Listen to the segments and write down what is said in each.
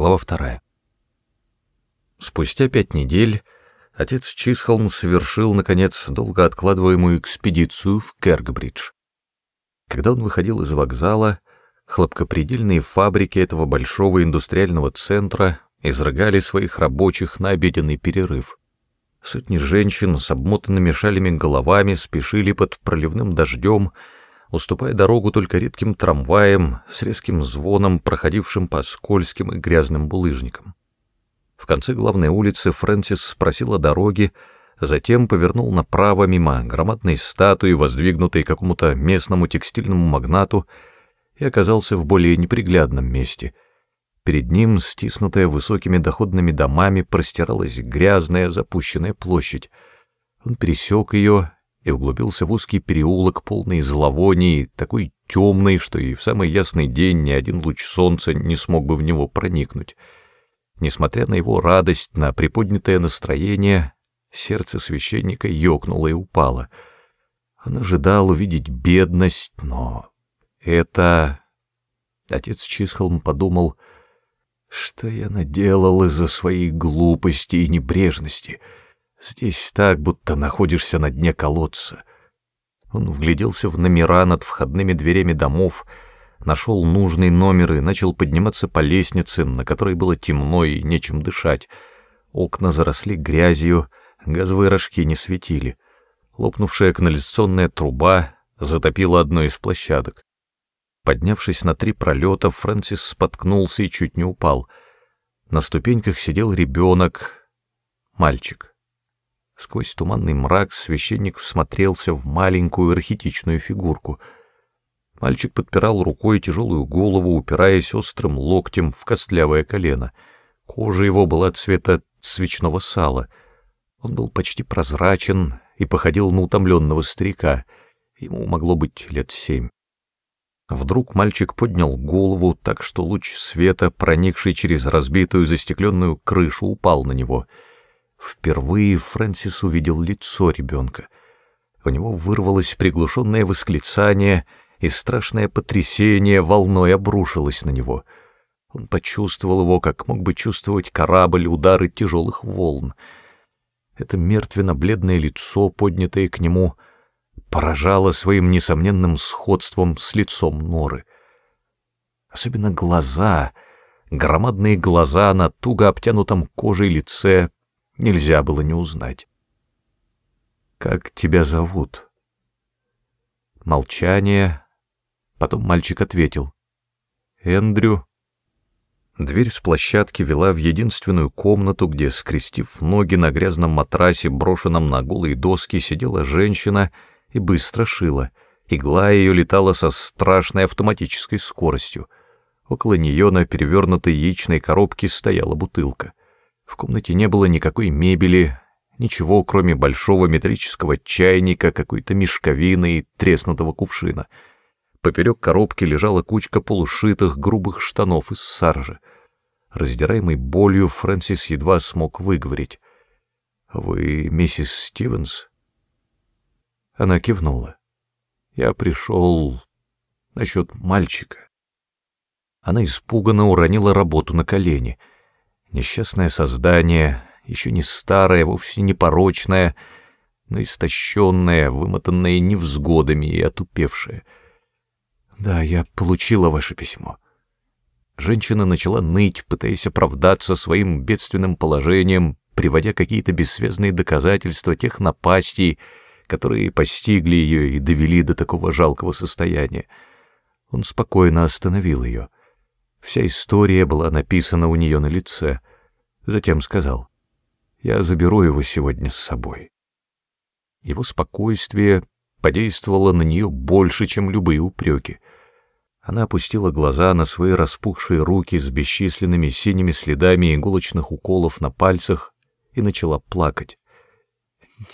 Глава вторая. Спустя пять недель отец Чисхолм совершил, наконец, долго откладываемую экспедицию в Кергбридж. Когда он выходил из вокзала, хлопкопредельные фабрики этого большого индустриального центра изрыгали своих рабочих на обеденный перерыв. Сотни женщин с обмотанными шалями головами спешили под проливным дождем, уступая дорогу только редким трамваям с резким звоном, проходившим по скользким и грязным булыжникам. В конце главной улицы Фрэнсис спросил о дороге, затем повернул направо мимо громадной статуи, воздвигнутой какому-то местному текстильному магнату, и оказался в более неприглядном месте. Перед ним, стиснутая высокими доходными домами, простиралась грязная запущенная площадь. Он пересек ее и углубился в узкий переулок, полный зловоний, такой темный, что и в самый ясный день ни один луч солнца не смог бы в него проникнуть. Несмотря на его радость, на приподнятое настроение, сердце священника ёкнуло и упало. Он ожидал увидеть бедность, но это... Отец Чисхолм подумал, что я наделал из-за своей глупости и небрежности — Здесь так, будто находишься на дне колодца. Он вгляделся в номера над входными дверями домов, нашел нужный номер и начал подниматься по лестнице, на которой было темно и нечем дышать. Окна заросли грязью, газовые рожки не светили. Лопнувшая канализационная труба затопила одну из площадок. Поднявшись на три пролета, Фрэнсис споткнулся и чуть не упал. На ступеньках сидел ребенок, мальчик. Сквозь туманный мрак священник всмотрелся в маленькую архетичную фигурку. Мальчик подпирал рукой тяжелую голову, упираясь острым локтем в костлявое колено. Кожа его была цвета свечного сала. Он был почти прозрачен и походил на утомленного старика. Ему могло быть лет семь. Вдруг мальчик поднял голову так, что луч света, проникший через разбитую застекленную крышу, упал на него — Впервые Фрэнсис увидел лицо ребенка. У него вырвалось приглушенное восклицание, и страшное потрясение волной обрушилось на него. Он почувствовал его, как мог бы чувствовать корабль удары тяжелых волн. Это мертвенно-бледное лицо, поднятое к нему, поражало своим несомненным сходством с лицом Норы. Особенно глаза, громадные глаза на туго обтянутом кожей лице нельзя было не узнать. «Как тебя зовут?» Молчание. Потом мальчик ответил. «Эндрю». Дверь с площадки вела в единственную комнату, где, скрестив ноги на грязном матрасе, брошенном на голые доски, сидела женщина и быстро шила. Игла ее летала со страшной автоматической скоростью. Около нее на перевернутой яичной коробке стояла бутылка. В комнате не было никакой мебели, ничего, кроме большого металлического чайника, какой-то мешковины и треснутого кувшина. Поперек коробки лежала кучка полушитых грубых штанов из саржи. Раздираемый болью, Фрэнсис едва смог выговорить. «Вы миссис Стивенс?» Она кивнула. «Я пришел насчет мальчика». Она испуганно уронила работу на колени — Несчастное создание, еще не старое, вовсе не порочное, но истощенное, вымотанное невзгодами и отупевшее. «Да, я получила ваше письмо». Женщина начала ныть, пытаясь оправдаться своим бедственным положением, приводя какие-то бессвязные доказательства тех напастей, которые постигли ее и довели до такого жалкого состояния. Он спокойно остановил ее — Вся история была написана у нее на лице. Затем сказал, «Я заберу его сегодня с собой». Его спокойствие подействовало на нее больше, чем любые упреки. Она опустила глаза на свои распухшие руки с бесчисленными синими следами иголочных уколов на пальцах и начала плакать.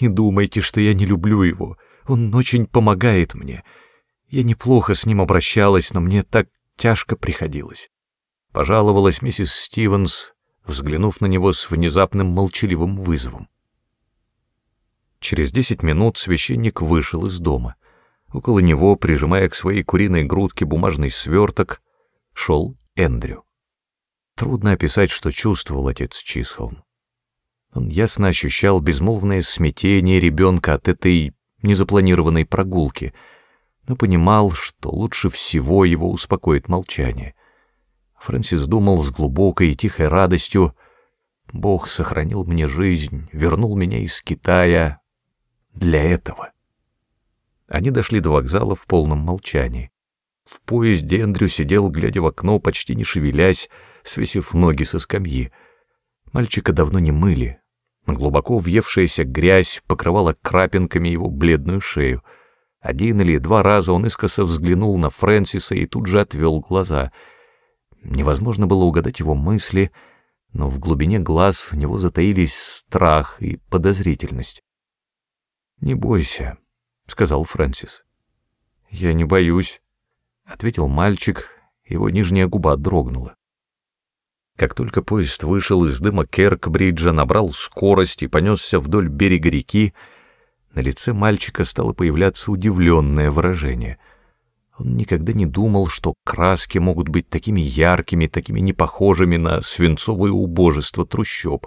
«Не думайте, что я не люблю его. Он очень помогает мне. Я неплохо с ним обращалась, но мне так тяжко приходилось пожаловалась миссис Стивенс, взглянув на него с внезапным молчаливым вызовом. Через десять минут священник вышел из дома. Около него, прижимая к своей куриной грудке бумажный сверток, шел Эндрю. Трудно описать, что чувствовал отец Чисхолм. Он ясно ощущал безмолвное смятение ребенка от этой незапланированной прогулки, но понимал, что лучше всего его успокоит молчание. Фрэнсис думал с глубокой и тихой радостью, «Бог сохранил мне жизнь, вернул меня из Китая для этого». Они дошли до вокзала в полном молчании. В поезде Эндрю сидел, глядя в окно, почти не шевелясь, свесив ноги со скамьи. Мальчика давно не мыли. Глубоко въевшаяся грязь покрывала крапинками его бледную шею. Один или два раза он искоса взглянул на Фрэнсиса и тут же отвел глаза. Невозможно было угадать его мысли, но в глубине глаз в него затаились страх и подозрительность. «Не бойся», — сказал Фрэнсис. «Я не боюсь», — ответил мальчик, его нижняя губа дрогнула. Как только поезд вышел из дыма Керкбриджа, набрал скорость и понесся вдоль берега реки, на лице мальчика стало появляться удивленное выражение. Он никогда не думал, что краски могут быть такими яркими, такими непохожими на свинцовое убожество трущоб.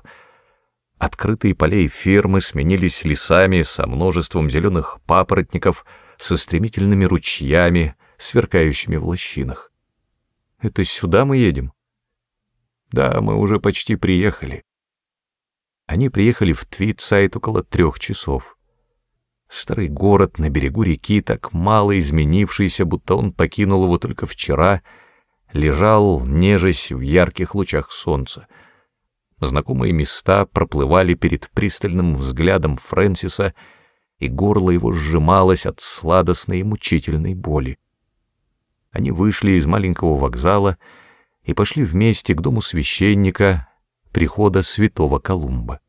Открытые поля и фермы сменились лесами со множеством зеленых папоротников, со стремительными ручьями, сверкающими в лощинах. «Это сюда мы едем?» Да, мы уже почти приехали. Они приехали в Твитсайд около трех часов. Старый город на берегу реки, так мало изменившийся, будто он покинул его только вчера, лежал, нежесть в ярких лучах солнца. Знакомые места проплывали перед пристальным взглядом Фрэнсиса, и горло его сжималось от сладостной и мучительной боли. Они вышли из маленького вокзала и пошли вместе к дому священника прихода святого Колумба.